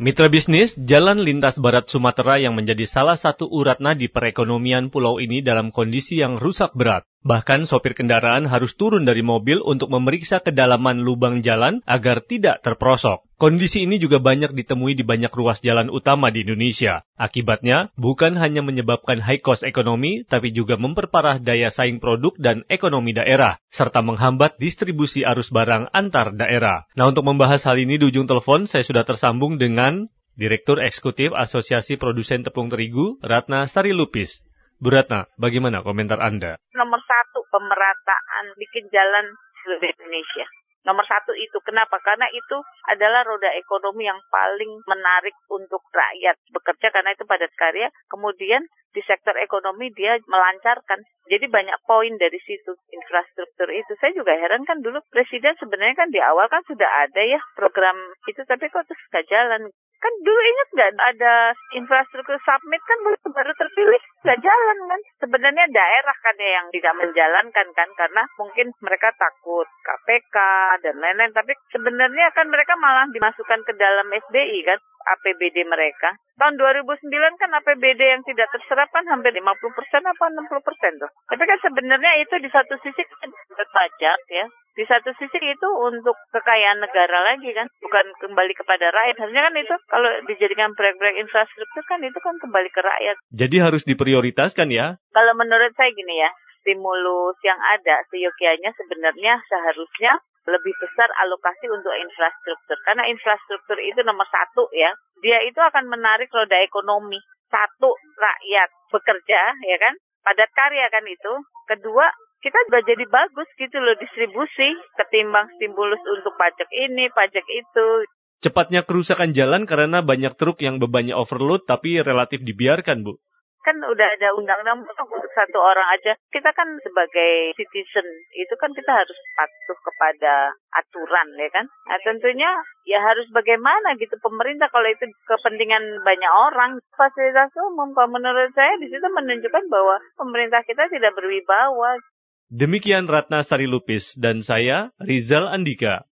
Mitra bisnis, jalan lintas barat Sumatera yang menjadi salah satu urat nadi perekonomian pulau ini dalam kondisi yang rusak berat. Bahkan sopir kendaraan harus turun dari mobil untuk memeriksa kedalaman lubang jalan agar tidak terperosok. Kondisi ini juga banyak ditemui di banyak ruas jalan utama di Indonesia. Akibatnya, bukan hanya menyebabkan high cost ekonomi, tapi juga memperparah daya saing produk dan ekonomi daerah, serta menghambat distribusi arus barang antar daerah. Nah, untuk membahas hal ini di ujung telepon, saya sudah tersambung dengan Direktur Eksekutif Asosiasi Produsen Tepung Terigu, Ratna Sari Lupis. Bu Ratna, bagaimana komentar Anda? Nomor pemerataan bikin jalan seluruh Indonesia. Nomor satu itu. Kenapa? Karena itu adalah roda ekonomi yang paling menarik untuk rakyat bekerja karena itu padat karya. Kemudian di sektor ekonomi dia melancarkan. Jadi banyak poin dari situ infrastruktur itu. Saya juga heran kan dulu presiden sebenarnya kan di awal kan sudah ada ya program itu tapi kok terus nggak jalan. Kan dulu ingat nggak ada infrastruktur submit kan baru, baru terpilih nggak jalan kan. Sebenarnya daerah kan ya yang tidak menjalankan kan karena mungkin mereka takut KPK dan lain-lain. Tapi sebenarnya kan mereka malah dimasukkan ke dalam SBI kan APBD mereka. Tahun 2009 kan APBD yang tidak terserap kan hampir 50 persen apa 60 persen tuh. Tapi kan sebenarnya itu di satu sisi kan pajak ya. Di satu sisi itu untuk kekayaan negara lagi kan, bukan kembali kepada rakyat. Harusnya kan itu kalau dijadikan proyek-proyek infrastruktur kan itu kan kembali ke rakyat. Jadi harus diprioritaskan ya? Kalau menurut saya gini ya, stimulus yang ada seyogianya sebenarnya seharusnya lebih besar alokasi untuk infrastruktur. Karena infrastruktur itu nomor satu ya. Dia itu akan menarik roda ekonomi. Satu, rakyat bekerja ya kan. Padat karya kan itu. Kedua, kita juga jadi bagus gitu loh distribusi ketimbang stimulus untuk pajak ini, pajak itu. Cepatnya kerusakan jalan karena banyak truk yang bebannya overload tapi relatif dibiarkan, Bu kan udah ada undang-undang untuk satu orang aja. Kita kan sebagai citizen itu kan kita harus patuh kepada aturan ya kan. Nah tentunya ya harus bagaimana gitu pemerintah kalau itu kepentingan banyak orang. Fasilitas umum kalau menurut saya di situ menunjukkan bahwa pemerintah kita tidak berwibawa. Demikian Ratna Sari Lupis dan saya Rizal Andika.